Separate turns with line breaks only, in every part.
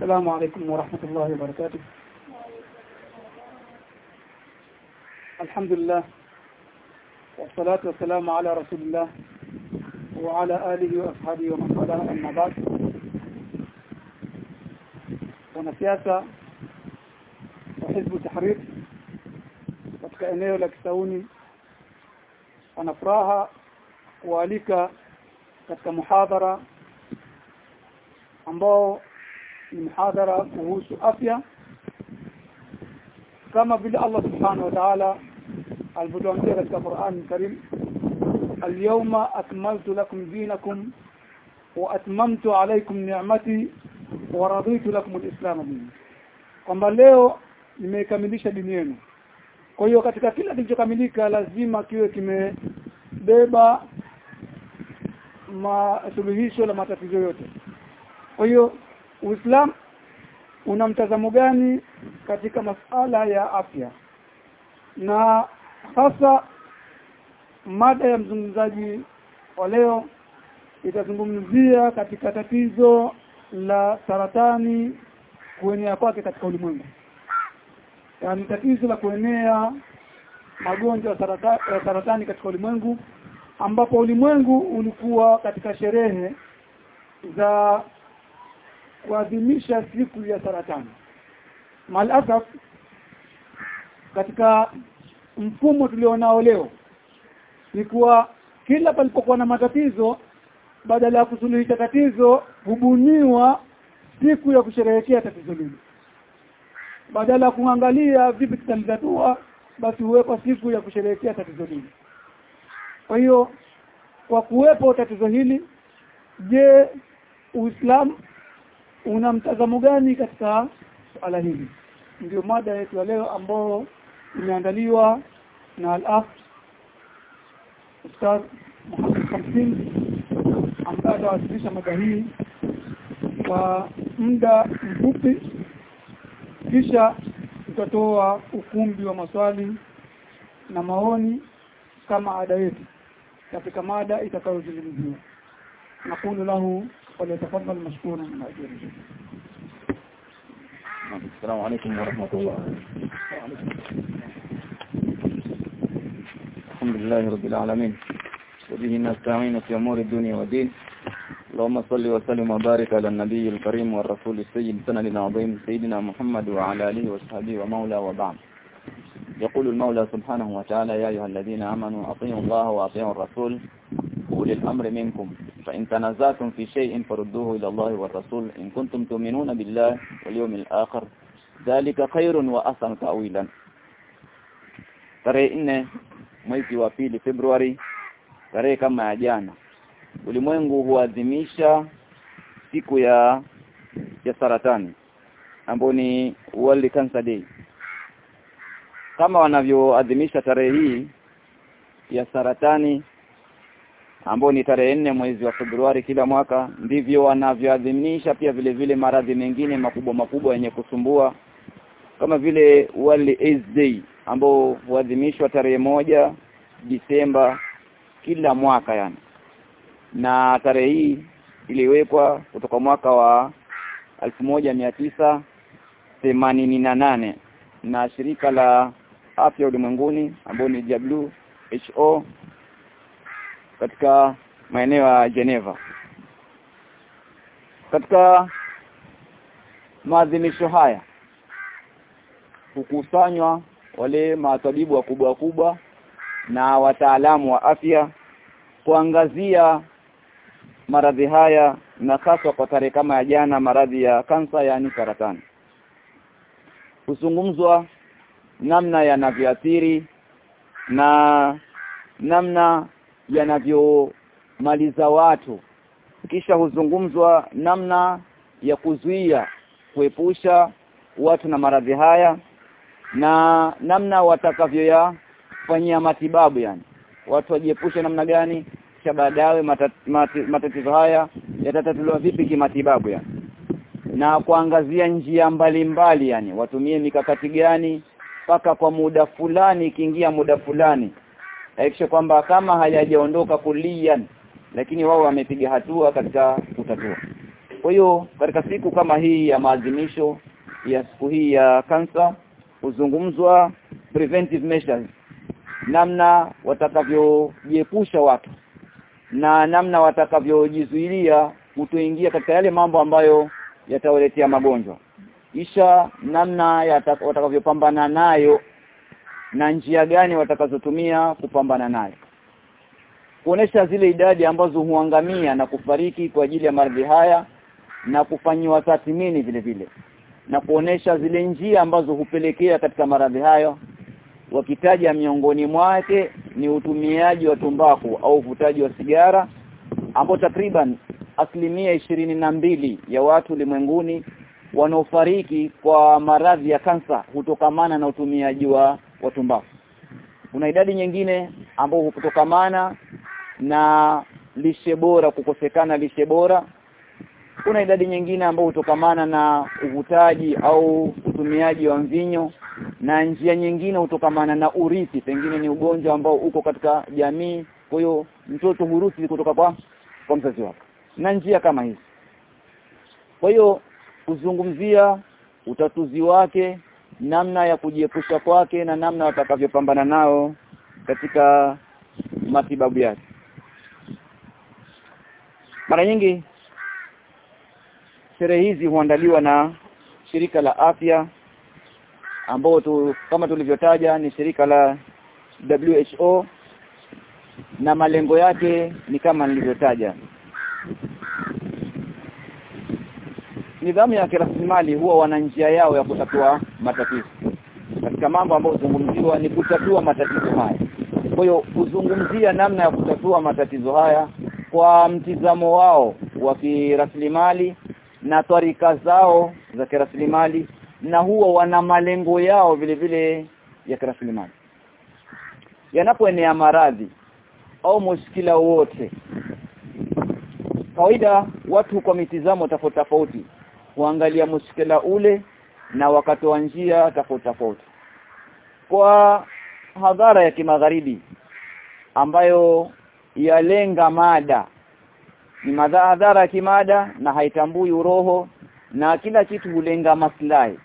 السلام عليكم ورحمة الله وبركاته. الحمد لله والصلاة والسلام على رسول الله وعلى آله وأصحابه ومن والاه أما بعد. wanasiasa wa hizbu tahrir katika eneo la Kisauni. Wana furaha ambao ni muhadhara kuhusu afya kama vile Allah subhanahu wa ta'ala alivyotuambia katika Qur'an Karim lakum dinakum wa atmamtu alaykum ni'mati wa raditu lakum al-islam kwamba leo nimekamilisha dini yenu kwa hiyo katika kila kilichokamilika lazima kiwe kimebeba masuluhisho la matatizo yote kwa hiyo Uislamu una mtazamo gani katika masala ya afya? Na sasa mada ya mzungumzaji wa leo itazungumzia katika tatizo la saratani kuenea kwake katika ulimwengu. Yaani tatizo la kuenea magonjwa ya sarata, saratani katika ulimwengu ambapo ulimwengu ulikuwa katika sherehe za kuadhimisha siku ya saratani. Malasaf katika mfumo tulionao leo ni kuwa kila palipokuwa na matatizo badala ya kusuluhisha tatizo hubuniwa siku ya kusherehekea tatizo lile. Badala ya kuangalia vipi tutalizatua, basi huwekwa siku ya kusherehekea tatizo lile. Kwa hiyo kwa kuwepo tatizo hili je Uislamu una mtazamo gani katika swala hili? Ndio mada yetu ya leo ambayo imeandaliwa na al-Af Ustaz Muhammad Khamsin ambaye atawasilisha mada hii kwa muda mfupi, kisha tutatoa ukumbi wa maswali na maoni kama ada yetu katika mada itakayozungumziwa. Nakulu lahu وليتفضل مشكورا. ماجورا
السلام عليكم ورحمة الله. الحمد لله رب العالمين. وبه نستعين في أمور الدنيا والدين. اللهم صل وسلم وبارك على النبي الكريم والرسول السيد سند العظيم سيدنا محمد وعلى آله وصحبه ومولى وبعد. يقول المولى سبحانه وتعالى يا أيها الذين آمنوا أطيعوا الله وأطيعوا الرسول. أولي الأمر منكم. فإن تنازعتم في شيء فردوه إلى الله والرسول إن كنتم تؤمنون بالله واليوم الآخر ذلك خير وأحسن تأويلا tarehe nne mwezi wa pili Februari tarehe kama ya jana ulimwengu huadhimisha siku ya ya saratani ambayo ni World Cancer Day kama wanavyoadhimisha tarehe hii ya saratani ambao ni tarehe nne mwezi wa Februari kila mwaka ndivyo wanavyoadhimisha pia vile vile maradhi mengine makubwa makubwa yenye kusumbua kama vile World AIDS Day ambao huadhimishwa tarehe moja Disemba kila mwaka yani. Na tarehe hii iliwekwa kutoka mwaka wa elfu moja mia tisa themanini na nane na shirika la afya ulimwenguni ambao ni WHO katika maeneo ya Geneva. Katika maadhimisho haya hukusanywa wale matabibu wakubwa kubwa na wataalamu wa afya kuangazia maradhi haya na haswa kwa tarehe kama ya jana maradhi ya kansa yani saratani. Kuzungumzwa namna yanavyoathiri na namna yanavyomaliza watu. Kisha huzungumzwa namna ya kuzuia kuepusha watu na maradhi haya na namna watakavyoyafanyia matibabu yani. Watu wajiepushe namna gani? Kisha baadaye matat, matatizo haya yatatatuliwa vipi kimatibabu yani? Na kuangazia njia mbalimbali mbali, yani. Watumie mikakati gani mpaka kwa muda fulani ikiingia muda fulani hakikisha kwamba kama hayajaondoka kulian lakini wao wamepiga hatua katika kutatua. Kwa hiyo katika siku kama hii ya maadhimisho ya siku hii ya kansa huzungumzwa preventive measures. Namna watakavyojiepusha watu na namna watakavyojizuilia kutoingia katika yale mambo ambayo yatawaletea magonjwa. Kisha namna watakavyopambana nayo na njia gani watakazotumia kupambana naye kuonesha zile idadi ambazo huangamia na kufariki kwa ajili ya maradhi haya na kufanyiwa tathmini vile vile. Na kuonesha zile njia ambazo hupelekea katika maradhi hayo wakitaja miongoni mwake ni utumiaji wa tumbaku au uvutaji wa sigara ambao takriban asilimia ishirini na mbili ya watu ulimwenguni wanaofariki kwa maradhi ya kansa hutokamana na utumiaji wa, wa tumbaku kuna idadi nyingine ambao hutokamana na lishe bora kukosekana lishe bora. Kuna idadi nyingine ambao hutokamana na uvutaji au utumiaji wa mvinyo. Na njia nyingine hutokamana na urithi. Pengine ni ugonjwa ambao uko katika jamii. Kwa hiyo mtoto huruthi kutoka kwa kwa mzazi wake na njia kama hizi. Kwa hiyo kuzungumzia utatuzi wake namna ya kujiepusha kwake na namna watakavyopambana nao katika matibabu yake. Mara nyingi sherehe hizi huandaliwa na shirika la afya ambao tu, kama tulivyotaja ni shirika la WHO na malengo yake ni kama nilivyotaja nidhamu ya kirasimali huwa wana njia yao ya kutatua matatizo. Katika mambo ambayo zungumziwa ni kutatua matatizo haya. Kwa hiyo kuzungumzia namna ya kutatua matatizo haya kwa mtizamo wao wa kiraslimali na tarika zao za kiraslimali na huwa wana malengo yao vile vile ya kiraslimali. Yanapoenea maradhi au mushkila wote kawaida watu kwa mitizamo tofauti tofauti huangalia mushkila ule na wakatoa njia tofauti tofauti. Kwa hadhara ya kimagharibi ambayo yalenga mada ni madhara ya kimada na haitambui uroho na kila kitu hulenga maslahi.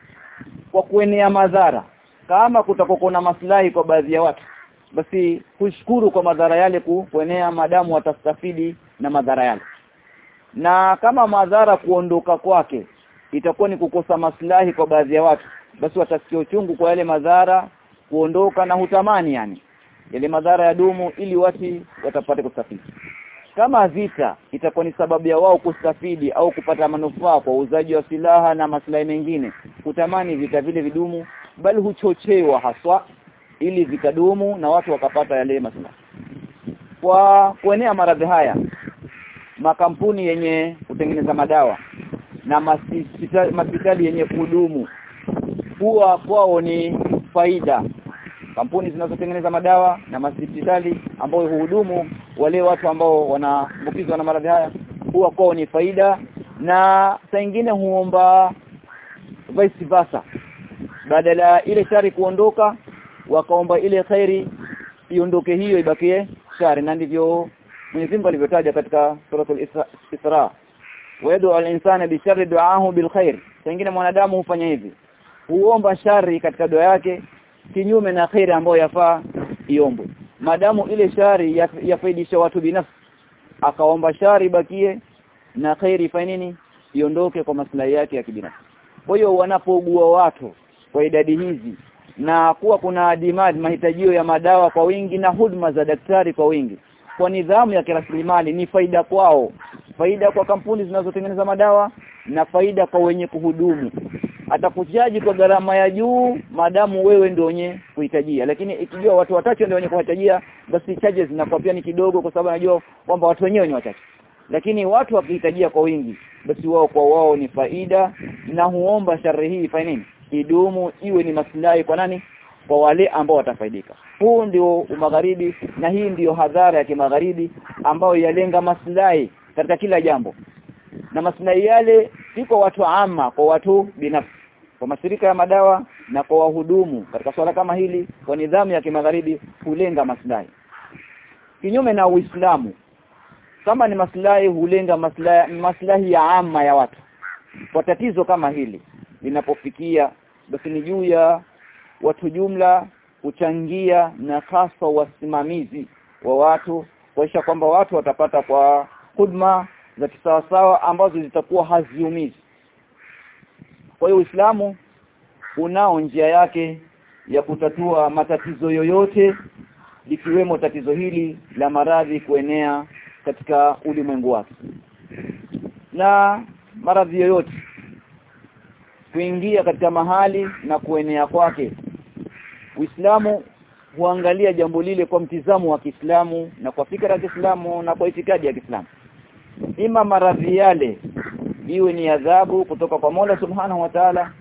Kwa kuenea madhara kama kutakokona maslahi kwa baadhi ya watu basi kushukuru kwa madhara yale ku, kuenea madamu watastafidi na madhara yale. Na kama madhara kuondoka kwake itakuwa ni kukosa maslahi kwa baadhi ya watu. Basi watasikia uchungu kwa yale madhara kuondoka na hutamani yani. Yale madhara ya dumu ili watu watapate kustafidi. Kama vita itakuwa ni sababu ya wao kustafidi au kupata manufaa kwa uuzaji wa silaha na maslahi mengine kutamani vita vile vidumu bali huchochewa haswa ili vikadumu na watu wakapata yale maslahi. Kwa kuenea maradhi haya makampuni yenye kutengeneza madawa na hospitali yenye kudumu. Huwa kwao ni faida. Kampuni zinazotengeneza madawa na hospitali ambayo huhudumu wale watu ambao wanaambukizwa na maradhi haya huwa kwao ni faida. Na saa nyingine huomba vice versa. Badala ile shari kuondoka wakaomba ile khairi iondoke hiyo ibakie shari. Na ndivyo Mwenyezi Mungu alivyotaja katika suratul Isra, Isra. Wadu al-insana bi sharri du'ahu bil khair. Pengine mwanadamu hufanya hivi. Huomba shari katika dua yake kinyume na khairi ambayo yafaa iombwe. Madamu ile shari yafaidisha watu binafsi akaomba shari bakie na khairi fanye nini? Iondoke kwa maslahi yake ya kibinafsi. Kwa hiyo wanapougua watu kwa idadi hizi na kuwa kuna demand mahitajio ya madawa kwa wingi na huduma za daktari kwa wingi kwa nidhamu ya kirasilimali ni faida kwao. Faida kwa kampuni zinazotengeneza madawa na faida kwa wenye kuhudumu. Atakujaji kwa gharama ya juu madamu wewe ndio wenye kuhitajia. Lakini ikijua watu wachache ndio wenye kuhitajia basi charges zinakuwa pia ni kidogo kwa sababu najua kwamba watu wenyewe ni wachache. Lakini watu wakihitajia kwa wingi basi wao kwa wao ni faida na huomba shari hii ifanye nini? Idumu iwe ni maslahi kwa nani kwa wale ambao watafaidika. Huu ndio magharibi na hii ndio hadhara ya kimagharibi ambayo yalenga maslahi katika kila jambo. Na maslahi yale si kwa watu ama kwa watu binafsi kwa mashirika ya madawa na kwa wahudumu katika swala kama hili kwa nidhamu ya kimagharibi hulenga maslahi. Kinyume na Uislamu kama ni maslahi hulenga maslahi maslahi ya ama ya watu. Kwa tatizo kama hili linapofikia basi ni juu ya watu jumla kuchangia na hasa wasimamizi wa watu kuhakikisha kwamba watu watapata kwa huduma za kisawasawa ambazo zitakuwa haziumizi. Kwa hiyo Uislamu unao njia yake ya kutatua matatizo yoyote likiwemo tatizo hili la maradhi kuenea katika ulimwengu wake. Na maradhi yoyote kuingia katika mahali na kuenea kwake. Uislamu huangalia jambo lile kwa mtizamo wa Kiislamu na kwa fikra ya Kiislamu na kwa itikadi ya Kiislamu. Ima maradhi yale iwe ni adhabu kutoka kwa Mola Subhanahu wa Ta'ala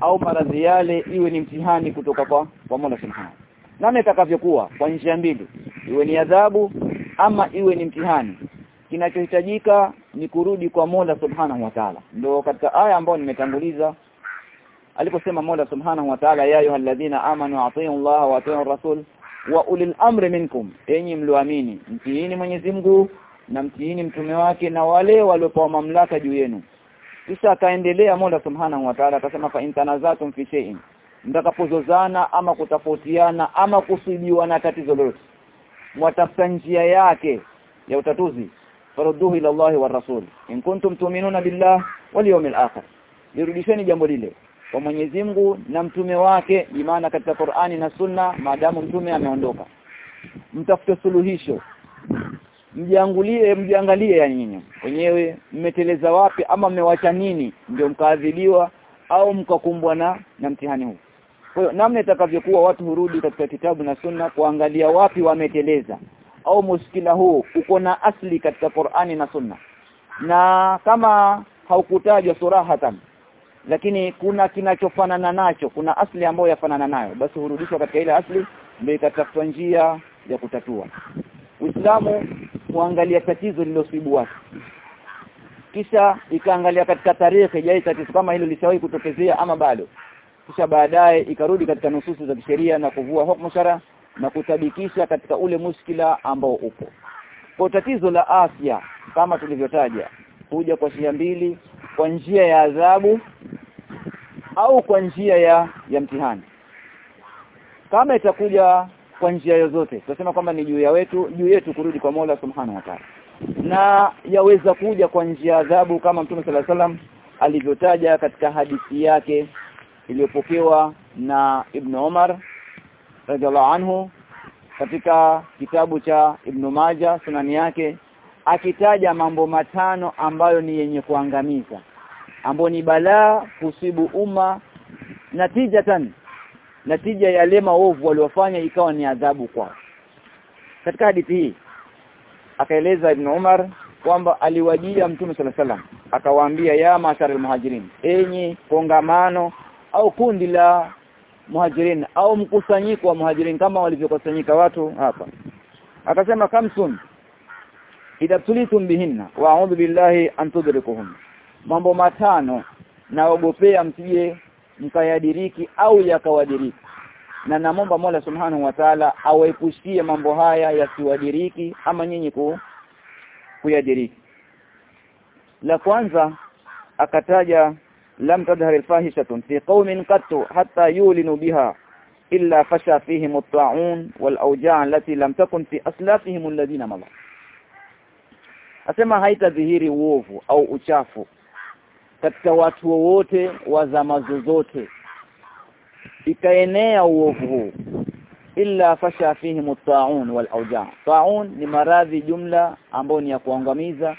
au maradhi yale iwe ni mtihani kutoka kwa kwa Mola Subhanahu. Nani itakavyokuwa kwa njia mbili? Iwe ni adhabu ama iwe ni mtihani kinachohitajika ni kurudi kwa Mola Subhanahu wa Ta'ala. Ndio katika aya ambayo nimetanguliza aliposema Mola Subhanahu wa Ta'ala ya ayyuhalladhina amanu atii'u Allah wa atii'u rasul wa ulil amri minkum. Enyi mlioamini mtiini Mwenyezi Mungu na mtiini mtume wake na wale waliopewa mamlaka juu yenu. Kisha akaendelea Mola Subhanahu wa Ta'ala akasema fa intanazatum fi shay'in mtakapozozana ama kutafautiana ama kusibiwa na tatizo lolote mwatafuta njia yake ya utatuzi farudduhu ila Allah wa rasul. In kuntum tu'minuna billah wal yawmil akhir. Lirudisheni jambo lile. Kwa Mwenyezi Mungu na mtume wake imana katika Qur'ani na Sunna maadamu mtume ameondoka. Mtafute suluhisho. Mjiangulie mjiangalie ya nyinyi. Wenyewe mmeteleza wapi ama mmewacha nini? Ndio mkaadhibiwa au mkakumbwa na na mtihani huu. Kwa hiyo namna itakavyokuwa watu hurudi katika kitabu na sunna kuangalia wapi wameteleza au muskila huu uko na asli katika Qur'ani na sunna. Na kama haukutajwa surahatan lakini kuna kinachofanana nacho kuna asli ambayo yafanana nayo basi hurudishwa katika ile asli ndio itatafuta njia ya kutatua. Uislamu kuangalia tatizo lilosibu watu. Kisha ikaangalia katika tarehe je tatizo kama hilo lishawahi kutokezea ama bado? Kisha baadaye ikarudi katika nususu za kisheria na kuvua hukumu shara na kutabikisha katika ule muskila ambao upo. Kwa tatizo la afya kama tulivyotaja kuja kwa njia mbili kwa njia ya adhabu au kwa njia ya ya mtihani. Kama itakuja kwa njia yozote tunasema kwamba ni juu ya wetu juu yetu kurudi kwa Mola Subhanahu wa Ta'ala. Na yaweza kuja kwa njia ya adhabu kama Mtume sala salam alivyotaja katika hadithi yake iliyopokewa na Ibn Umar radhiallahu anhu katika kitabu cha Ibn Majah sunani yake akitaja mambo matano ambayo ni yenye kuangamiza ambayo ni balaa kusibu umma natija natijatan natija ya lema ovu waliofanya ikawa ni adhabu kwao. Katika hadithi hii akaeleza Ibn Umar kwamba aliwajia Mtume sala salam akawaambia ya mashar muhajirin enyi kongamano au kundi la muhajirin au mkusanyiko wa muhajirin kama walivyokusanyika watu hapa. Akasema kamsun idha tulitum bihinna wa a'udhu billahi an tudrikuhum. Mambo matano naogopea msije mkayadiriki au yakawadiriki. Na namomba Mola Subhanahu wa Ta'ala awaepushie mambo haya yasiwadiriki ama nyinyi ku kuyadiriki. La kwanza akataja lam tadhhar alfahishatun fi qaumin qattu hatta yulinu biha illa fasha fihim at-ta'un wal awja' allati lam takun fi aslafihim alladhina mala asema haitadhihiri uovu au uchafu katika watu wowote wa zama zozote ikaenea uovu huu illa fasha fihim at-ta'un wal awja' ta'un ni maradhi jumla ambayo ni ya kuangamiza.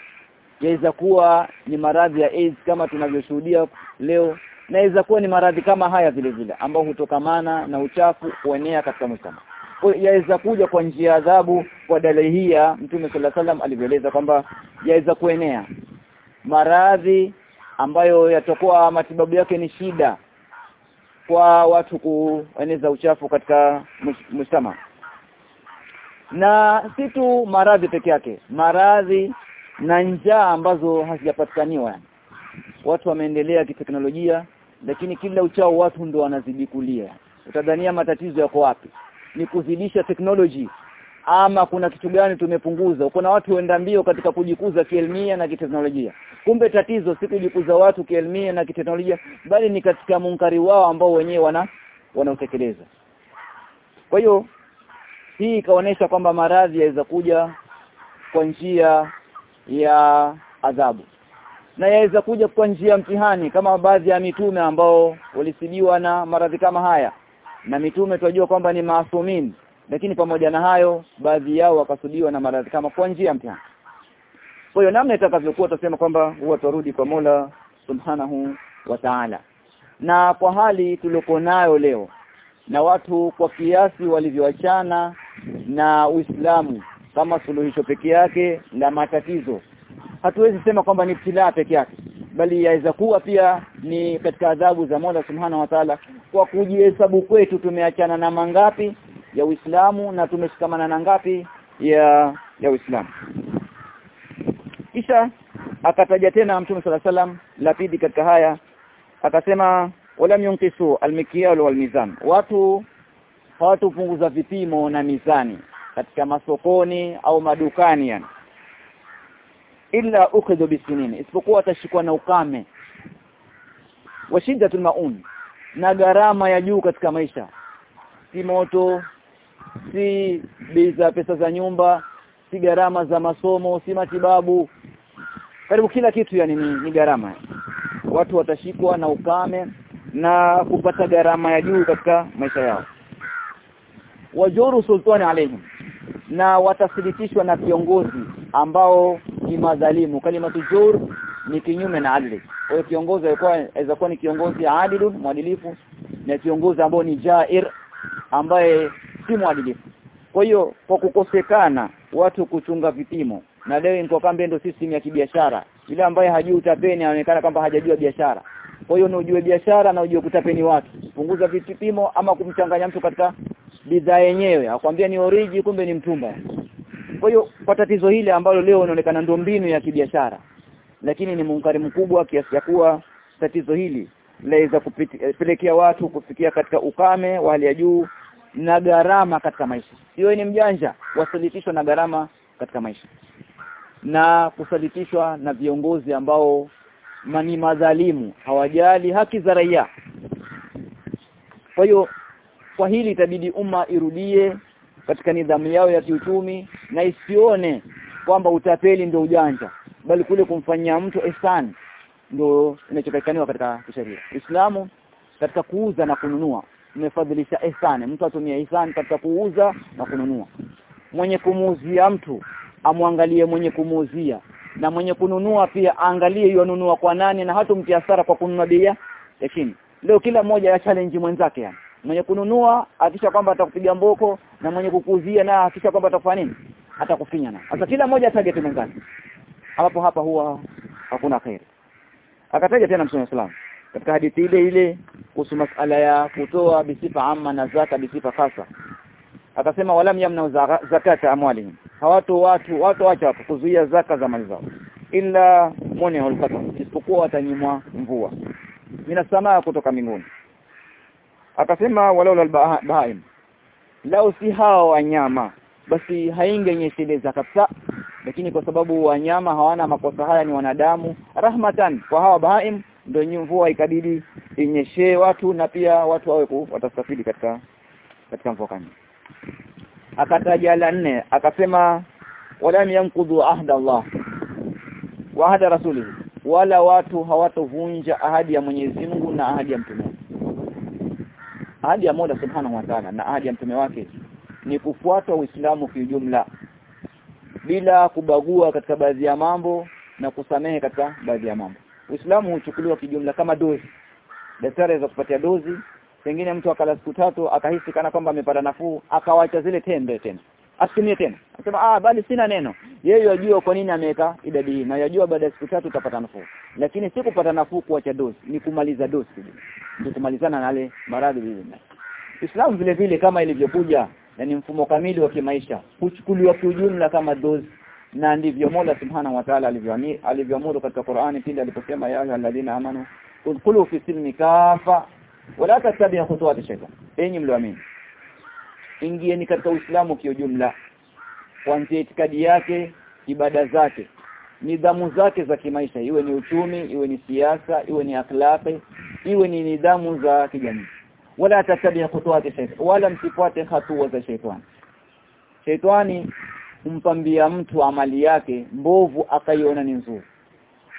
Yaweza kuwa ni maradhi ya AIDS kama tunavyoshuhudia leo naweza kuwa ni maradhi kama haya vile vile ambao hutokamana na uchafu kuenea katika msama kwa yaweza kuja kwa njia adhabu kwa dalili hii ya Mtume صلى الله alivyoeleza kwamba yaweza kuenea maradhi ambayo yatakuwa matibabu yake ni shida kwa watu kueneza uchafu katika mshtama na si tu maradhi peke yake maradhi na njaa ambazo hazijapatikaniwa yani. watu wameendelea kiteknolojia lakini kila uchao watu ndo wanazidi kulia utadhania matatizo yako wapi? Ni kuzidisha technology? Ama kuna kitu gani tumepunguza? Kuna watu wenda mbio katika kujikuza kielimia na kiteknolojia. Kumbe tatizo si kujikuza watu kielimia na kiteknolojia bali ni katika munkari wao ambao wenyewe wana wanaotekeleza kwa hiyo hii ikaonesha kwamba maradhi yaweza kuja kwa njia ya adhabu na yaweza kuja kwa njia ya mtihani kama baadhi ya mitume ambao walisibiwa na maradhi kama haya. Na mitume tunajua kwamba ni maasumin lakini pamoja na hayo baadhi yao wakasudiwa na maradhi kama kwa njia ya mtihani. Kwa hiyo namna itakavyokuwa tutasema kwamba huwa turudi kwa Mola Subhanahu wa Ta'ala. Na kwa hali tulioko nayo leo na watu kwa kiasi walivyoachana na Uislamu kama suluhisho peke yake na matatizo hatuwezi sema kwamba ni ibtilaa peke yake bali yaweza kuwa pia ni katika adhabu za Mola Subhanahu wa Ta'ala. Kwa kujihesabu kwetu tumeachana na mangapi ya Uislamu na tumeshikamana na ngapi ya ya Uislamu. Kisha akataja tena Mtume sala salam la pili katika haya akasema wala yunqisu almikyal walmizan. Watu hawatupunguza vipimo na mizani katika masokoni au madukani yani illa ukhidhu bisinin isipokuwa atashikwa na ukame. Wa maun na gharama ya juu katika maisha. Si moto si biza pesa za nyumba si gharama za masomo si matibabu. Karibu kila kitu yani ni, ni gharama. Watu watashikwa na ukame na kupata gharama ya juu katika maisha yao. Wajuru sultani alayhim na watasilitishwa na viongozi ambao ni madhalimu. Kalimatu jur ni kinyume na adli. Kwa hiyo kiongozi alikuwa aweza kuwa ni kiongozi adilun mwadilifu na kiongozi ambao ni jair ambaye si mwadilifu. Kwa hiyo kwa kukosekana watu kuchunga vipimo na leo ni kwa kambe ndio system ya kibiashara. Yule ambaye hajui utapeni anaonekana kwamba hajajua biashara. Kwa hiyo ni ujue biashara na ujue kutapeni watu. Punguza vipimo ama kumchanganya mtu katika bidhaa yenyewe. Akwambia ni oriji kumbe ni mtumba kwa hiyo kwa tatizo hili ambalo leo inaonekana ndio mbinu ya kibiashara lakini ni munkari mkubwa kiasi ya kuwa tatizo hili laweza kupelekea watu kufikia katika ukame wa hali ya juu na gharama katika maisha. Hiyo ni mjanja wasalitishwa na gharama katika maisha. Na kusalitishwa na viongozi ambao mani madhalimu hawajali haki za raia. Kwa hiyo kwa hili itabidi umma irudie katika nidhamu yao ya kiuchumi na isione kwamba utapeli ndio ujanja bali kule kumfanyia mtu ihsan ndio inachotakikaniwa katika sheria Uislamu katika kuuza na kununua umefadhilisha ihsan. Mtu atumie ihsan katika kuuza na kununua. Mwenye kumuuzia mtu amwangalie mwenye kumuuzia. Na mwenye kununua pia aangalie yonunua kwa nani na hata mtiasara kwa kununua bei lakini leo kila mmoja ya challenge mwenzake yani mwenye kununua akisha kwamba atakupiga mboko na mwenye kukuuzia na akisha kwamba atakufanya nini? Atakufinya na sasa kila mmoja target mwenzake. Hapo hapa huwa hakuna khair akataja tena Mtume sallam katika hadithi ile ile kuhusu masala ya kutoa bisifa amma na zaka bisifa khasa akasema walam yamna zakata amwalihim. Hawatu watu watu wacha kuzuia zaka za mali zao. Illa mone ulfata isipokuwa watanyimwa mvua. Mina samaa kutoka mbinguni akasema walaula albahaim lao si hao wanyama basi haingenyesheleza kabisa. Lakini kwa sababu wanyama hawana makosa haya ni wanadamu rahmatan kwa hawa bahaim ndio mvua ikabidi inyeshee watu na pia watu wawe watasafiri katika katika mvua kani akataja la nne akasema walam yankudhu ahda Allah wa ahda rasulihi. Wala watu hawatovunja ahadi ya Mwenyezi Mungu na ahadi ya mtume ahadi ya Mola Subhanahu wa Ta'ala na ahadi ya mtume wake ni kufuata Uislamu kiujumla bila kubagua katika baadhi ya mambo na kusamehe katika baadhi ya mambo. Uislamu huchukuliwa kijumla kama dozi. Daktari za kupatia dozi pengine mtu akala siku tatu akahisi kana kwamba amepata nafuu akawacha zile tembe tena asitumie tena. Akasema ah bali sina neno. Yeye yajua kwa nini ameweka idadi hii na yajua baada ya siku tatu utapata nafuu. Lakini si kupata nafuu kuacha dozi ni kumaliza dozi ndio kumalizana na yale maradhi vile Islam vile vile kama ilivyokuja na ni mfumo kamili wa kimaisha huchukuliwa kiujumla kama dozi na ndivyo Mola Subhanahu wa Ta'ala alivyoamuru katika Qur'ani pindi aliposema ya ayyuhalladhina amanu udkhulu fi silmi kafa wala tattabi'u khutuwati shaytan. Enyi mlioamini ingieni katika Uislamu kiujumla. Kuanzia itikadi yake ibada zake nidhamu zake za kimaisha. Iwe ni uchumi iwe ni siasa iwe ni akhlaqi iwe ni nidhamu za kijamii. Wala tatabia kutoati shaytan wala msifuate hatua za shaytan. Shaytani humpambia mtu amali yake mbovu akaiona ni nzuri.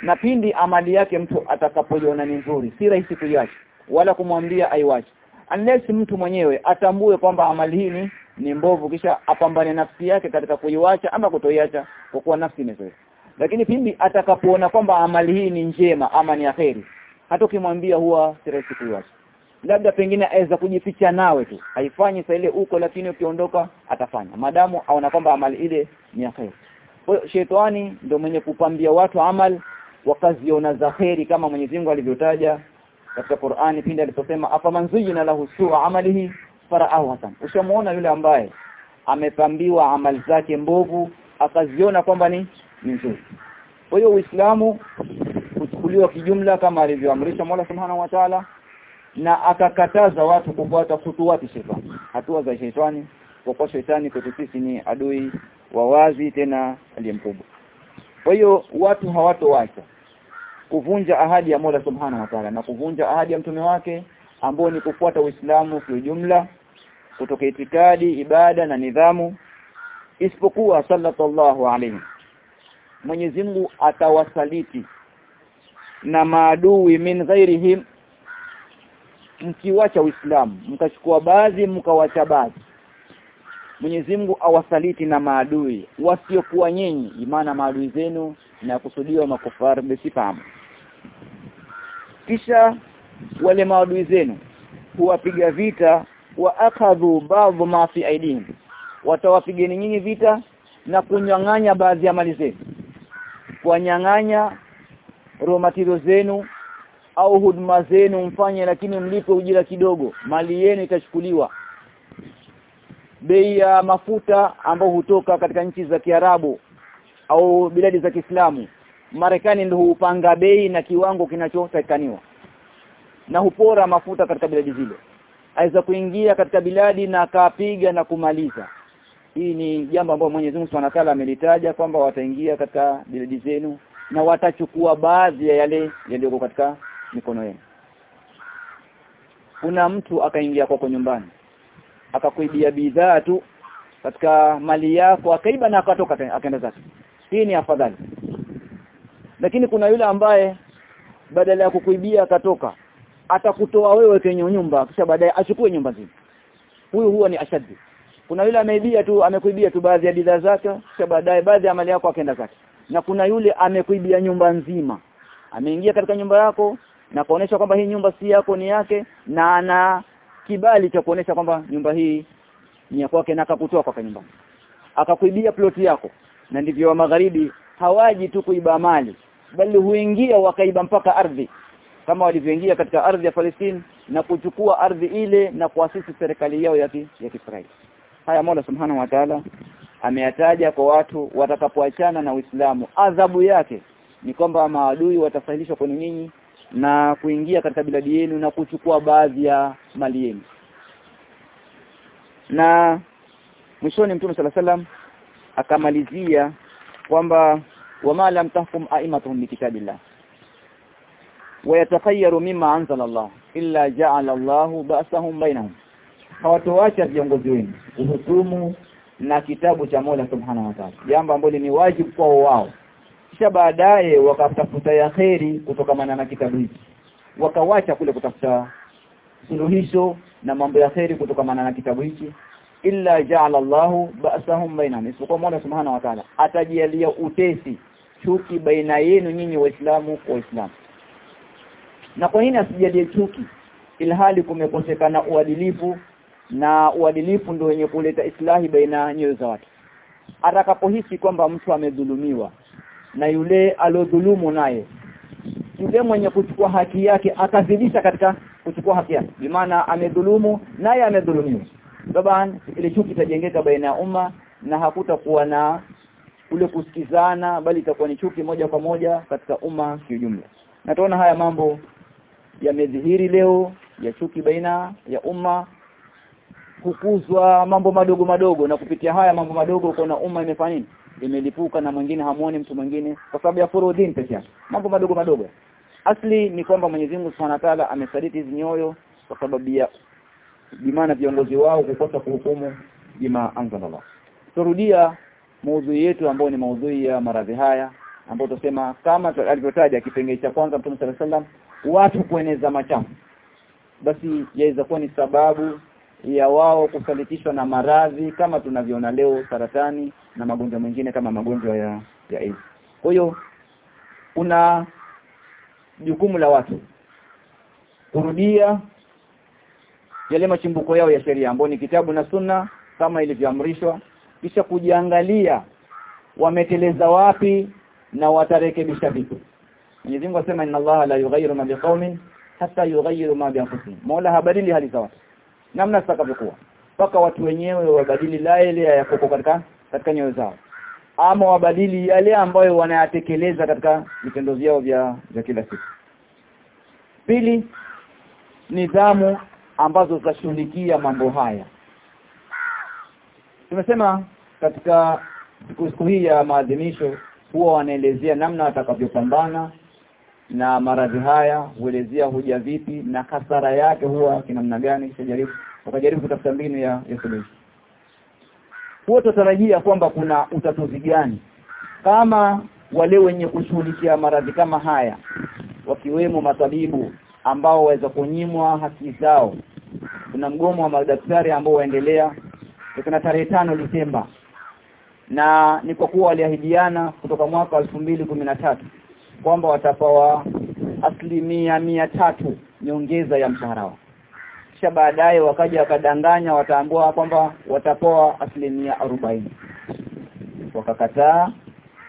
Na pindi amali yake mtu atakapoiona ni nzuri si rahisi kuiacha wala kumwambia aiwache unless mtu mwenyewe atambue kwamba amali hii ni, ni mbovu kisha apambane nafsi yake katika kuiacha ama kutoiacha kwa kuwa nafsi imezoea. Lakini pindi atakapoona kwamba amali hii ni njema ama ni aheri hata ukimwambia huwa stress kuiacha labda pengine aweza kujificha nawe tu. Haifanyi saa ile uko lakini ukiondoka atafanya. Madamu aona kwamba amali ile ni aheri kwa hiyo shetani ndio mwenye kupambia watu amal wakaziona za kheri kama Mwenyezi Mungu alivyotaja katika Qur'ani pindi aliposema afamanzuyina lahu su'a amalihi faraahu hasan. Ushamuona yule ambaye amepambiwa amali zake mbovu akaziona kwamba ni nzuri. Kwa hiyo Uislamu kuchukuliwa kijumla kama alivyoamrisha Mola Subhanahu wa Ta'ala na akakataza watu kufuata kutuwati shetani. Hatua za shetani kwa kuwa shetani kwetu sisi ni adui wa wazi tena aliyemkubwa kwa hiyo watu hawatoacha kuvunja ahadi ya Mola Subhanahu wa Ta'ala na kuvunja ahadi ya mtume wake ambao ni kufuata Uislamu kwa ujumla kutoka itikadi ibada na nidhamu isipokuwa sallallahu alayhi. Mwenyezi Mungu atawasaliti na maadui min ghairihim mkiwacha Uislamu mkachukua baadhi mkawacha baadhi. Mwenyezi Mungu awasaliti na maadui wasiokuwa nyinyi imana maadui zenu na kusudiwa makufari besifahamu kisha wale maadui zenu huwapiga vita wa akadhu baadhi ma fi aidihim watawapigeni nyinyi vita na kunyang'anya baadhi ya mali zenu. Kuwanyang'anya romatizo material zenu au huduma zenu mfanye lakini mlipe ujira kidogo. Mali yenu itachukuliwa. Bei ya mafuta ambao hutoka katika nchi za Kiarabu au biladi za Kiislamu Marekani ndio hupanga bei na kiwango kinachotakaniwa. Na hupora mafuta katika biladi zile. Aweza kuingia katika biladi na akapiga na kumaliza. Hii ni jambo ambalo Mwenyezi Mungu Subhanahu wa amelitaja kwamba wataingia katika biladi zenu na watachukua baadhi ya yale yaliyoko katika mikono yenu. Kuna mtu akaingia kwako nyumbani akakuibia bidhaa tu katika mali yako akaiba na akatoka akaenda zake. Hii ni afadhali lakini kuna yule ambaye badala ya kukuibia akatoka atakutoa wewe kwenye nyumba kisha baadaye achukue nyumba zile huyu huwa ni ashaddi. Kuna yule ameibia tu amekuibia tu baadhi ya bidhaa zake kisha baadaye baadhi ya mali yako akaenda zake. Na kuna yule amekuibia nyumba nzima. Ameingia katika nyumba yako na kuonesha kwamba hii nyumba si yako ni yake na ana kibali cha kuonesha kwamba nyumba hii ni ya kwake na akakutoa kwa nyumba akakuibia ploti yako. Na ndivyo wa magharibi hawaji tu kuiba mali bali huingia wakaiba mpaka ardhi. Kama walivyoingia katika ardhi ya Palestina na kuchukua ardhi ile na kuasisi serikali yao ya ki, ya Israeli haya Mola Subhanahu wa Ta'ala ameyataja kwa watu watakapoachana na Uislamu. Adhabu yake ni kwamba maadui watasahilishwa kwenu nyinyi na kuingia katika biladi yenu na kuchukua baadhi ya mali yenu. Na mwishoni mtume sala salam akamalizia kwamba wama lam tahkum aimatuhum bikitabillah wayatakayyaru mimma anzala Allah illa ja'ala Allah ba'sahum bainahum. Hawatoacha viongozi wenu uhukumu na kitabu cha Mola Subhanahu wa Ta'ala. Jambo ambalo ni wajibu kwao wao. Kisha baadaye wakatafuta yaheri kutokana na kitabu hiki. Wakawacha kule kutafuta suluhisho na mambo ya kheri kutokana na kitabu hiki illa ja'ala Allahu ba'sahum bainahum isipokuwa Mola Subhanahu wa Ta'ala atajalia utesi chuki baina yenu nyinyi waislamu kwa waislamu. Na kwa nini asijalie chuki? Ilhali kumekosekana uadilifu na uadilifu ndio wenye kuleta islahi baina nyoyo za watu. Atakapohisi kwamba mtu amedhulumiwa na yule alodhulumu naye yule mwenye kuchukua haki yake akazidisha katika kuchukua haki yake. Bimaana amedhulumu naye amedhulumiwa taban ile chuki itajengeka baina ya umma na hakutakuwa na ule kusikizana bali itakuwa ni chuki moja kwa moja katika umma kiujumla. Na tuona haya mambo yamedhihiri leo ya chuki baina ya umma kukuzwa mambo madogo madogo. Na kupitia haya mambo madogo kuna umma imefanya nini? Imelipuka na mwingine hamuoni mtu mwingine kwa sababu ya furudhin pekee yake. Mambo madogo madogo. Asli ni kwamba Mwenyezi Mungu Subhanahu wa Ta'ala amesaliti hizi nyoyo kwa sababu ya bimaana viongozi wao kukosa kuhukumu bima anzalallah turudia maudhui yetu ambayo ni maudhui ya maradhi haya ambayo tusema kama alivyotaja kipengele cha kwanza Mtume صلى الله watu kueneza machafu basi yaweza kuwa ni sababu ya wao kusalitishwa na maradhi kama tunavyoona leo saratani na magonjwa mengine kama magonjwa ya ya AIDS. Kwa hiyo kuna jukumu la watu kurudia yale machimbuko yao ya sheria ambayo ni kitabu na sunna kama ilivyoamrishwa. Kisha kujiangalia wameteleza wapi na watarekebisha vipi. Mwenyezi Mungu asema inna Allah la yughayyiru ma biqaumin hatta yughayyiru ma bi anfusihim Mola habadili hali za watu. Namna zitakavyokuwa. Mpaka watu wenyewe wabadili la ile yakoko katika katika nyoyo zao. Ama wabadili yale ambayo wanayatekeleza katika vitendo vyao vya vya kila siku. Pili nidhamu ambazo zitashughulikia mambo haya. Tumesema katika siku hii ya maadhimisho huwa wanaelezea namna watakavyopambana na maradhi haya huelezea huja vipi na kasara yake huwa kinamna gani. Sijaribu wakajaribu kutafuta mbinu ya ya huwa tutarajia kwamba kuna utatuzi gani. Kama wale wenye kushughulikia maradhi kama haya wakiwemo matabibu ambao waweza kunyimwa haki zao. Kuna mgomo wa madaktari ambao waendelea. Kuna tarehe tano Disemba. Na ni kwa kuwa waliahidiana kutoka mwaka wa tatu kwamba watapawa asilimia mia tatu nyongeza ya mshahara wao. Kisha baadaye wakaja wakadanganya wataambua kwamba watapoa asilimia arobaini. Wakakataa.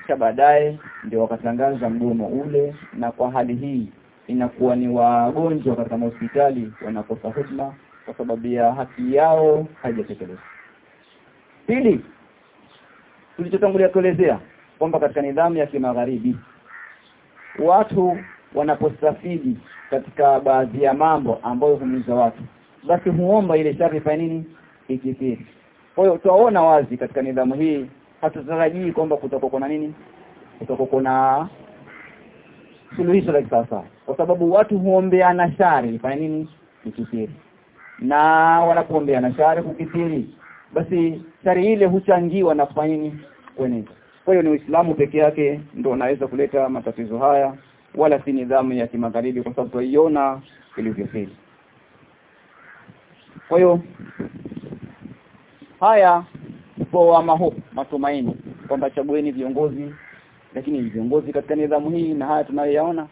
Kisha baadaye ndio wakatangaza mgomo ule na kwa hali hii inakuwa ni wagonjwa katika hospitali wanakosa huduma kwa sababu ya haki yao haijatekelezwa. Pili tulichotangulia kuelezea kwamba katika nidhamu ya kimagharibi watu wanapostafidi katika baadhi ya mambo ambayo humiza watu basi huomba ile shari nini? Ikipiri kwa hiyo tuwaona wazi katika nidhamu hii hatutarajii kwamba kutakuwa na nini? Kutakuwa na suluhisho la kisasa. Kwa sababu watu huombeana shari. Fanya nini? Kukitiri na wanapoombeana shari kukithiri. Basi shari ile huchangiwa na kufanya nini? Kueneza. Kwa hiyo ni Uislamu peke yake ndio unaweza kuleta matatizo haya wala si nidhamu ya kimagharibi kwa sababu tuiona ilivyofeli kwa hiyo haya kwa maho matumaini kwamba chagueni viongozi lakini viongozi katika nidhamu hii na haya tunayoyaona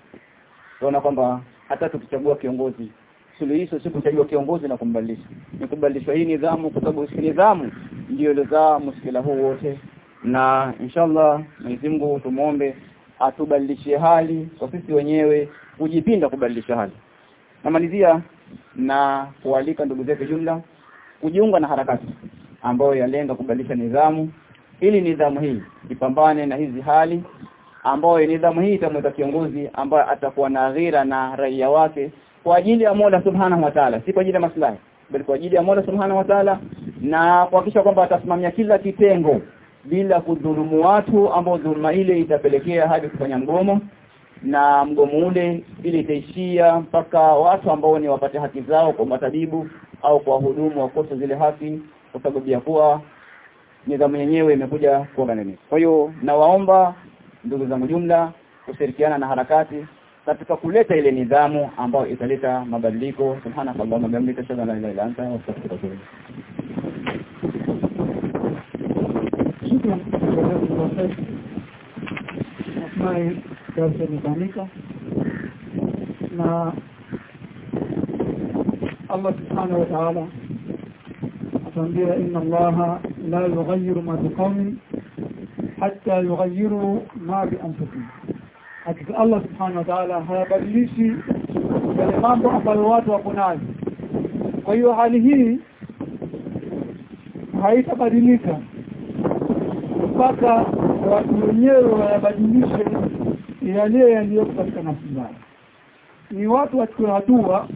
tunaona kwamba hata tukichagua kiongozi. Suluhisho si kuchagua kiongozi na kumbadilisha. Ni kubadilishwa hii nidhamu kwa sababu nidhamu ndio ilizaa muskila huu wote. Na inshallah Mwenyezi Mungu tumuombe atubadilishie hali kwa sisi wenyewe kujipinda kubadilisha hali. Namalizia na kualika ndugu zetu jumla kujiunga na harakati ambayo yalenga kubadilisha nidhamu. Ili nidhamu hii ipambane na hizi hali ambayo nidhamu hii itamweka kiongozi ambaye atakuwa na ghira na raia wake kwa ajili ya Mola Subhanahu wa Ta'ala si kwa ajili ya maslahi bali kwa ajili ya Mola Subhanahu wa Ta'ala na kuhakikisha kwamba atasimamia kila kitengo bila kudhulumu watu ambao dhulma ile itapelekea hadi kufanya mgomo na mgomo ule ili itaishia mpaka watu ambao ni wapate haki zao kwa matabibu au kwa wahudumu wakose zile haki kwa sababu ya kuwa nidhamu yenyewe imekuja kuangalia. Kwa hiyo nawaomba ndugu zangu jumla kushirikiana na harakati katika kuleta ile nidhamu ambayo italeta mabadiliko. Subhana Allah wa bihamdihi tashhadu an la ilaha illa anta astaghfiruka wa
na Allah subhanahu wa ta'ala atuambia inna Allah la يغير ma بقوم hatta يغيروا bi anfusihim. Hakika Allah subhanahu wa ta'ala hayabadilishi yale mambo ambayo watu wako nayo. Kwa hiyo hali hii haitabadilika mpaka watu wenyewe wayabadilishe yale yaliyoko katika nafsi zao. Ni watu wachukue hatua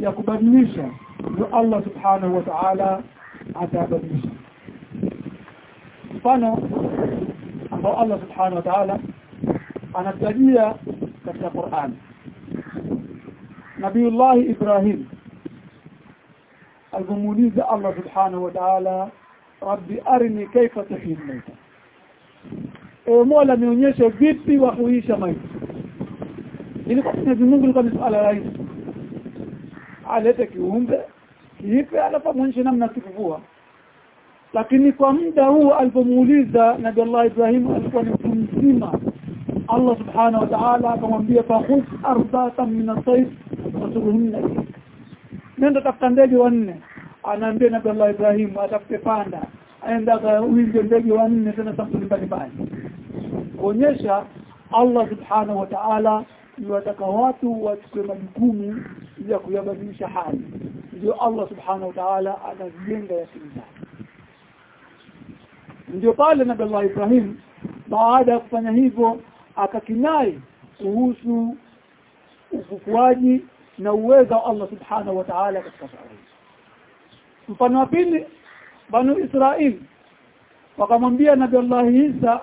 ya kubadilisha ndio Allah subhanahu wa ta'ala atabadilisha mfano ambao Allah subhanahu wa ta'ala anatajia katika Qur'an. Nabiullah Ibrahim alimuuliza Allah subhanahu wa ta'ala rabbi arini kaifa tuhyi maita ewe Mola nionyeshe vipi wa kuisha maiti? Ilikuwa Mwenyezi Mungu ilikuwa ni swala rahisi alete kiumbe kiipe alafu muonyeshe namna kifufua lakini kwa muda huu alipomuuliza Nabii Allah Ibrahim alikuwa ni mtu mzima. Allah subhanahu wa ta'ala akamwambia fakhudh arbatan min as-sayf wasuruhunna nenda tafuta ndege wanne. Anaambia Nabii Allah Ibrahim atafute panda. Aenda kawinge ndege wanne tena sampuli mbalimbali. Kuonyesha Allah subhanahu wa ta'ala niwataka watu wachukue majukumu ya kuyabadilisha hali. Ndio Allah subhanahu wa ta'ala anajenga yakini zake ndio pale Nabii Allah Ibrahim baada ya kufanya hivyo akakinai kuhusu ufufuaji na uwezo wa Allah subhanahu wa ta'ala katika swala mfano wa pili banu Israeli wakamwambia Nabii Allah Isa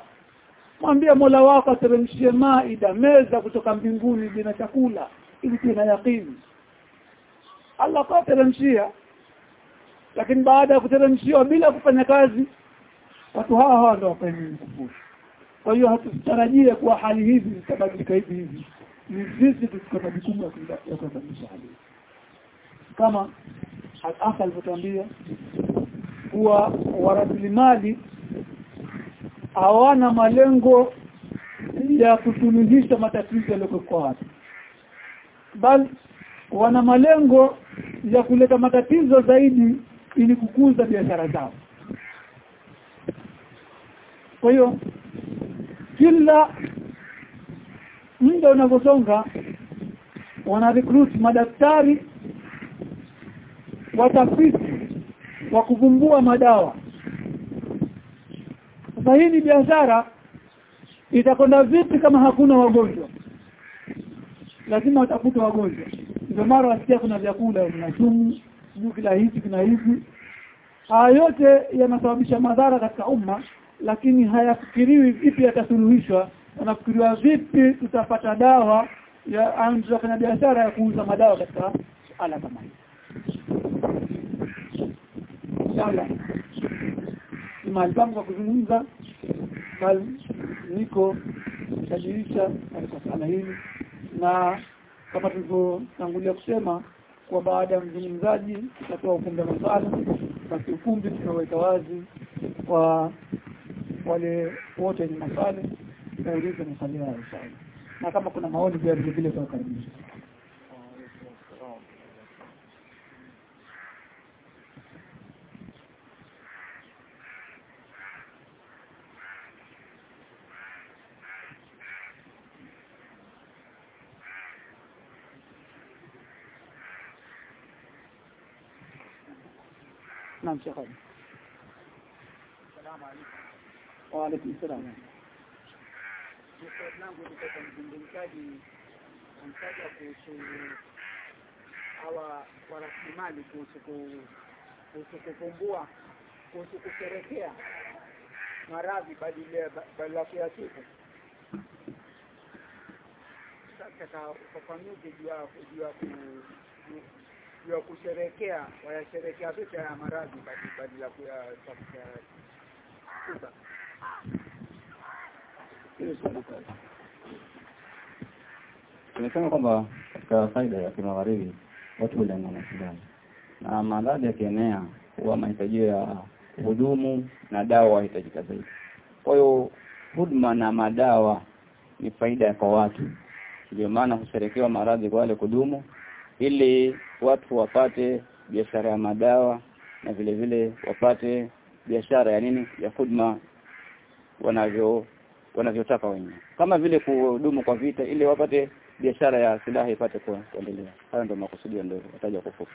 mwambie Mola wako ateremshie maida meza kutoka mbinguni bila chakula ili tuwe na yakini Allah akateremshia lakini baada ya kuteremshiwa bila kufanya kazi watu hawa hawa ndio wapenzi kufufushwa kwa hiyo hatutarajie kuwa hali hizi zitabadilika hivi hivi. Ni sisi tuchukue majukumu ya kubadilisha hali kama hasa alivyotuambia kuwa warasilimali hawana malengo ya kusuluhisha matatizo yaliyoko kwa watu. Bali wana malengo ya kuleta matatizo zaidi ili kukuza biashara zao kwa hiyo kila muda unavyosonga wana recruit madaktari watafiti wa kuvumbua madawa. Sasa hii ni biashara itakwenda vipi kama hakuna wagonjwa? Lazima watafute wagonjwa. Ndio mara wasikia kuna vyakula vina sumu sijui kila hizi kuna hizi haya yote yanasababisha madhara katika umma lakini hayafikiriwi vipi yatasuluhishwa wanafikiriwa vipi tutapata dawa ya tutafanya biashara ya kuuza madawa katika ala kama hii mahali pangu kwa kuzungumza bali niko tajirisha katika sala hili. Na kama tulivyotangulia kusema kwa baada ya mzungumzaji tutatoa ukumbi wa masala basi ukumbi tunaweka wazi kwa wale wote wenye maswali naulize maswali yao inshallah na kama kuna maoni pia vile vile tutakaribisha Naam, Sheikh.
Salamu alaykum.
Waalaikum salaam.
Swali langu ni kwa mzungumzaji mtaja kuhusu hawa kwa rasilimali kuhusu kuhusu kuhusu kusherekea maradhi badala ya siku. Sasa ufafanuzi juu ya juu ya juu ya kusherekea wayasherekea vipi maradhi badala ya
kila
tumesema kwamba katika faida ya kimagharibi watu hulenga mashindano. Na maradhi yakienea huwa mahitajio ya hudumu na dawa yahitajika zaidi. Kwa hiyo huduma na madawa ni faida kwa watu. Ndio maana husherekewa maradhi kwa wale kudumu ili watu wapate biashara ya madawa na vile vile wapate biashara ya nini? Ya huduma wanavyo wanavyotaka wenyewe. Kama vile kudumu kwa vita ili wapate biashara ya silaha ipate kuendelea. Hayo ndio makusudio ndio wataja
kufuku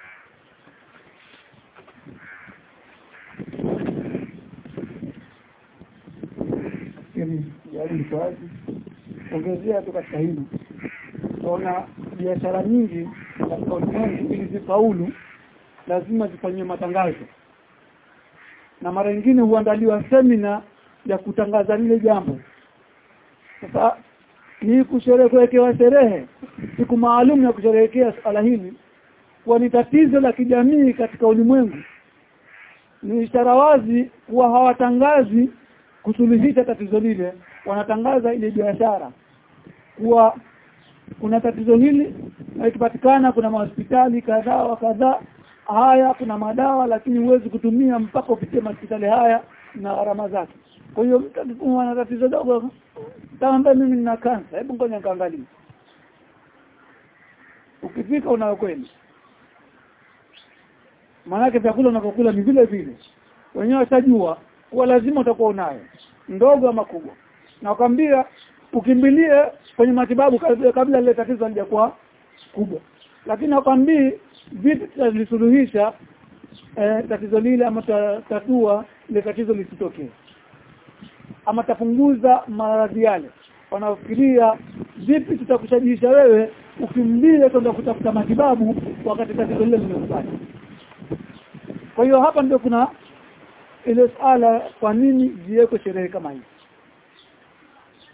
ongezea tu katika hilo. Tunaona biashara nyingi katika ulimwengu ili zifaulu lazima zifanyiwe matangazo. Na mara nyingine huandaliwa semina ya kutangaza lile jambo. Sasa hii kusherehekewa sherehe siku maalum ya kusherehekea swala hili kuwa ni tatizo la kijamii katika ulimwengu. Ni ishara wazi kuwa hawatangazi kusuluhisha tatizo lile wanatangaza ile biashara. Kuwa kuna tatizo hili na ikipatikana kuna mahospitali kadhaa wa kadhaa haya kuna madawa lakini huwezi kutumia mpaka upitie hospitali haya na gharama zake kwa hiyo mtu akikuwa na tatizo dogo taamba mimi nina kansa hebu ngoja nikaangalie ukifika unayokwenda maanake vyakula unavyokula ni vile vile. Wenyewe watajua kuwa lazima utakuwa unayo ndogo ama kubwa. Na wakwambia ukimbilie kwenye matibabu kabla lile ile tatizo halijakuwa kubwa. Lakini wakwambii vipi tutalisuluhisha eh, tatizo lile ama tatua ile tatizo lisitokee ama tapunguza maradhi yale. Wanafikiria vipi tutakushajisha wewe ukimbie kwenda kutafuta matibabu wakati tatizo lile limekupata kwa hiyo hapa ndio kuna ile sala kwa nini ziwekwe sherehe kama hii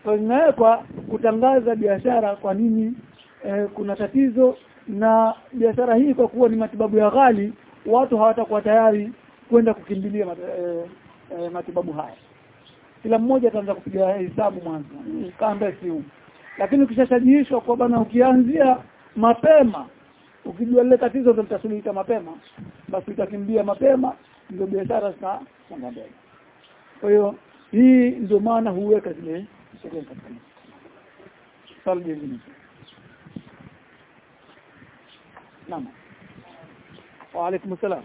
kwa zinawekwa kutangaza biashara kwa nini eh, kuna tatizo na biashara hii kwa kuwa ni matibabu ya ghali watu hawatakuwa tayari kwenda kukimbilia mat, eh, eh, matibabu haya kila mmoja ataanza kupiga hesabu mwanzo. Kaamba siu lakini ukishashajishwa kwa bana ukianzia mapema ukijua lile tatizo litasuluhika mapema basi utakimbia mapema ndio biashara zitasonga kwa hiyo hii ndio maana huweka zile sheria katika naam. Wa alaikum salam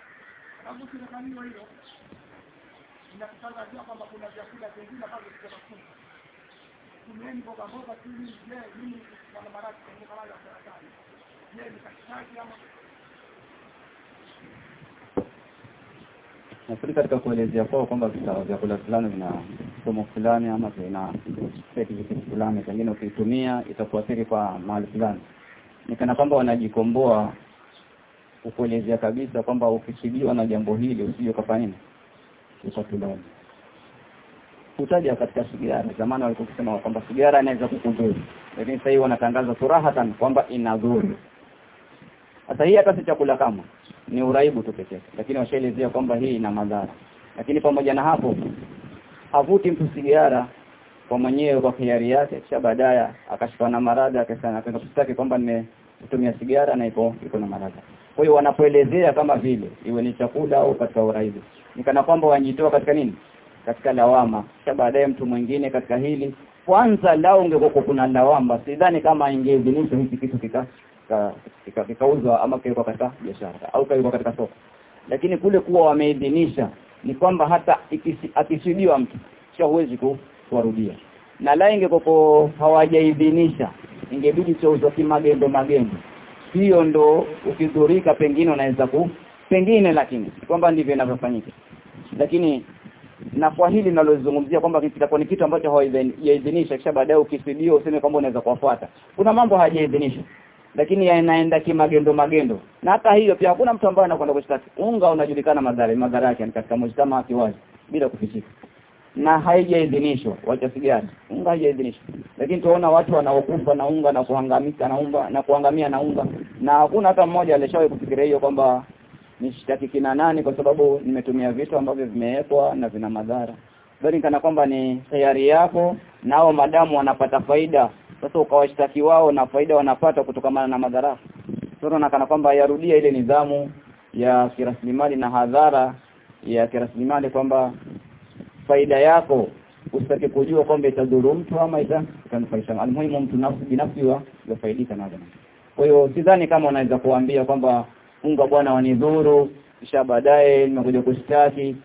kibaya alafu hilo. Hiyo kwamba kuna vyakula vingine ambavyo vinafunga tumieni tu je maradhi ya saratani je ni katikati ama?
Nafikiri katika kuelezea kwao kwamba vyakula fulani vina somo fulani ama vina certificate fulani pengine ukiitumia itakuathiri kwa mahali fulani. Nikana kwamba wanajikomboa kukuelezea kabisa kwamba ukishibiwa na jambo hili usije kafanya nini? Ukatulani kutaja katika sigara. Zamani walikuwa kusema kwamba sigara inaweza kukudhuru. Lakini sasa hivi wanatangaza surahatan kwamba inadhuru. Sasa hii hata si chakula kama ni uraibu tu pekee. Lakini washaelezea kwamba hii ina madhara. Lakini pamoja na hapo havuti mtu sigara kwa mwenyewe kwa hiari yake. Kisha baadaye akashikwa na maradhi akasema kwamba nimetumia sigara na ipo iko na maradhi kwa hiyo wanapoelezea kama vile iwe ni chakula au katika uraibu. Nikana kwamba wanjitoa katika nini? Katika lawama. Kisha baadaye mtu mwingine katika hili. Kwanza lao ungekuwa kuna lawama. Sidhani kama ingeidhinishwa hiki kitu kika kika- kikauzwa ama kwa katika biashara au kwa katika soko. Lakini kule kuwa wameidhinisha ni kwamba hata akisudiwa mtu sio huwezi kuwarudia. Na la ingekuwa hawajaidhinisha ingebidi chauzwa kimagendo magendo. magendo hiyo ndo ukidhurika pengine unaweza ku pengine lakini kwamba ndivyo inavyofanyika. Lakini na kwa hili ninalozungumzia kwamba kitakuwa ni kitu ambacho hawajaidhinisha kisha baadaye ukisidio useme kwamba unaweza kuwafuata. Kuna mambo hajaidhinisha lakini yanaenda kimagendo magendo. Na hata hiyo pia hakuna mtu ambaye anakwenda kushtaki. Unga unajulikana madhara madhara yake katika mujtama kiwazi bila kufichika na haijaidhinishwa. Wacha sigara. Unga haijaidhinishwa. Lakini tuona watu wanaokufa na unga na kuhangamika na unga na kuangamia na unga. Na hakuna hata mmoja alishawahi kufikiria hiyo kwamba nishtaki kina nani kwa sababu nimetumia vitu ambavyo vimewekwa na vina madhara. Bali kana kwamba ni tayari yako nao madamu wanapata faida. Sasa ukawashtaki wao na faida wanapata kutokana na madhara. Sasa nakana kwamba yarudia ile nidhamu ya kiraslimali na hadhara ya kiraslimali kwamba faida yako. Usitaki kujua kwamba itadhuru mtu ama ita- itanufaisha. Almuhimu mtu nafsi binafsi yafaidika nazo. Kwa hiyo sidhani kama unaweza kuambia kwamba unga bwana wanidhuru kisha baadaye nimekuja kushtaki.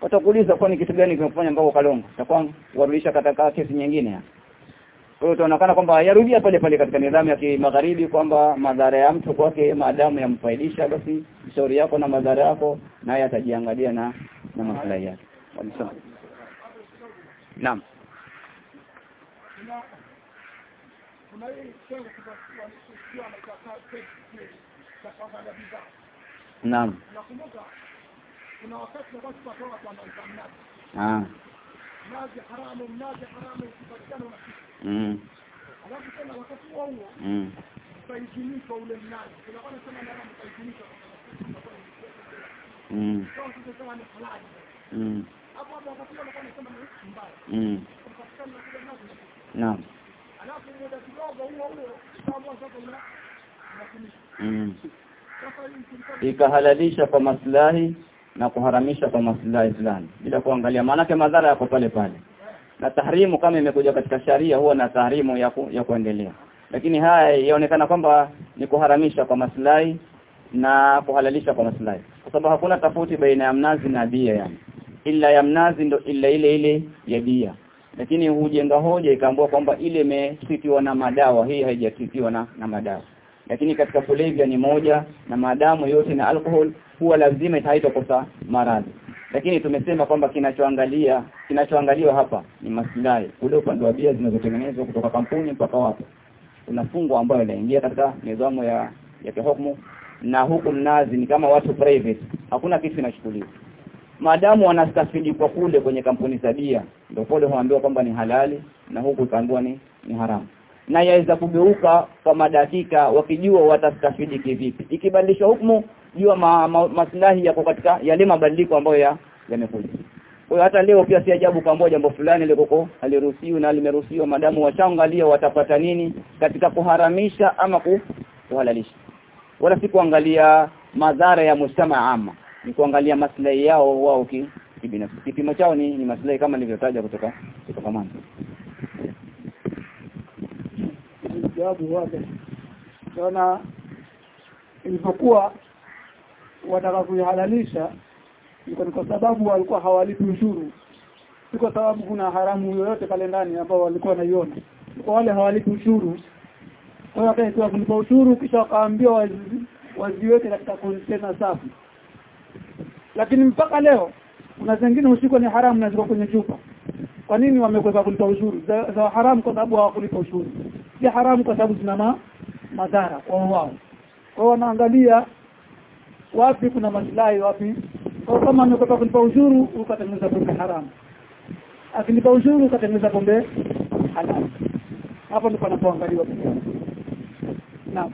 Watakuuliza kwa ni kitu gani kimekufanya mpaka kalonga utakuwa warudisha katika kesi nyingine. Ya kwa hiyo tunaonekana kwamba yarudia pale pale katika nidhamu ya kimagharibi kwamba madhara ya mtu kwake maadamu yamfaidisha basi shauri yako na madhara yako naye atajiangalia na na maslahi yake Walisema. Naam
kuna kuna hii kitengo kitakuwa anaitwa cha kuangalia
Naam
nakumbuka kuna wakati watu watoa kwa mnazi
ah
mnazi haramu mnazi haramu ukipatikana unafika
mm.
alafu tena wakati huo huo
Mm.
utaidhinishwa ule mnazi unakuwa nasema ni haramu utaidhinishwa
Mm.
Sasa sasa ni halali
Mm. Mm.
na
Naam.
Alafu muda kidogo huo huo
mm. ikahalalisha kwa maslahi na kuharamisha kwa maslahi fulani bila kuangalia. Maanake madhara yako pale pale. Na tahrimu kama imekuja katika sharia huwa na tahrimu ya, ku, ya kuendelea. Lakini haya yaonekana kwamba ni kuharamisha kwa maslahi na kuhalalisha kwa maslahi. Kwa sababu hakuna tofauti baina ya mnazi na bia yani ila ya mnazi ndo illa ile ile ya bia. Lakini hujenga hoja ikaambua kwamba ile imesitiwa na madawa hii haijatitiwa na, na madawa. Lakini katika kulevya ni moja na maadamu yote na alcohol huwa lazima itaitwa kosa maradhi. Lakini tumesema kwamba kinachoangalia kinachoangaliwa hapa ni maslahi. Ule upande wa bia zinazotengenezwa kutoka kampuni mpaka wapo kuna fungu ambayo inaingia katika nidhamu ya ya kihukumu na huku mnazi ni kama watu private. Hakuna kitu kinachukuliwa maadamu wanastafidi kwa kule kwenye kampuni za bia ndio pole huambiwa kwamba ni halali na huku kaambiwa ni ni haramu. Na yaweza kugeuka kwa madakika wakijua watastafidi kivipi. Ikibadilishwa hukumu jua ma, ma, maslahi yako katika yale mabadiliko ambayo ya yamekuja. Kwa hata leo pia si ajabu kwamba jambo fulani likoko haliruhusiwi na limeruhusiwa. Madamu washaangalia watapata nini katika kuharamisha ama kuhalalisha. Wala si kuangalia madhara ya mujtama ama ni kuangalia maslahi yao wao ki kibinafsi. Kipimo chao ni, ni maslahi kama nilivyotaja kutoka kutoka mwanzo.
Jawabu sana ilipokuwa wataka kuihalalisha ni kwa sababu walikuwa hawalipi ushuru. Si kwa sababu kuna haramu yoyote pale ndani ambao walikuwa wanaiona. Kwa wale hawalipi ushuru. Kwa hiyo kulipa ushuru kisha wakaambiwa wazi- waziweke katika kontena safi lakini mpaka leo kuna zingine usiku ni haramu na ziko kwenye chupa. Kwa nini wamekwepa kulipa ushuru? Za, za haramu kwa sababu hawakulipa ushuru. Si haramu kwa sababu zina ma, madhara kwa wao? Kwa hiyo wanaangalia wapi kuna maslahi wapi. Kwa kama amekwepa kulipa ushuru ukatengeneza pombe haramu. Akilipa ushuru ukatengeneza pombe halali. Hapo ndipo anapoangaliwa naam